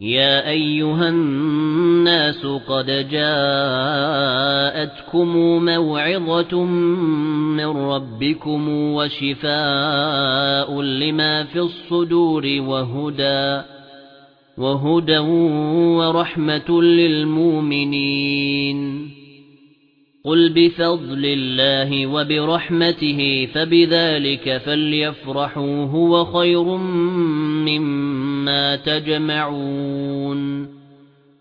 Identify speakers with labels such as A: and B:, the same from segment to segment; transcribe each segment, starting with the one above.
A: يَا أَيُّهَا النَّاسُ قَدْ جَاءَتْكُمْ مَوْعِظَةٌ مِنْ رَبِّكُمْ وَشِفَاءٌ لِمَا فِي الصُّدُورِ وَهُدًى وَهُدًى وَرَحْمَةٌ لِلْمُؤْمِنِينَ. قُلْ بِفَضْلِ اللَّهِ وَبِرَحْمَتِهِ فَبِذَلِكَ فَلْيَفْرَحُوا هُوَ خَيْرٌ مِّمَّا تَجْمَعُونَ.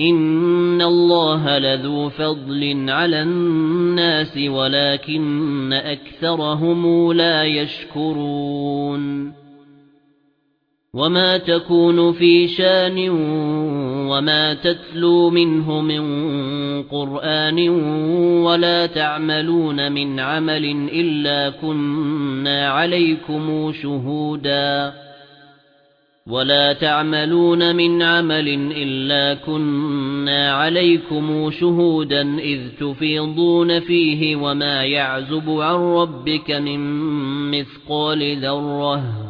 A: إِنَّ اللَّهَ لَذُو فَضْلٍ عَلَى النَّاسِ وَلَكِنَّ أَكْثَرَهُمْ لَا يَشْكُرُونَ وَمَا تَكُونُ فِي شَأْنٍ وَمَا تَتْلُو مِنْهُ مِنْ قُرْآنٍ وَلَا تَعْمَلُونَ مِنْ عَمَلٍ إِلَّا كُنَّا عَلَيْكُمْ شُهُودًا ولا تعملون من عمل إلا كنا عليكم شهودا إذ تفيضون فيه وما يعزب عن ربك من مثقال ذرة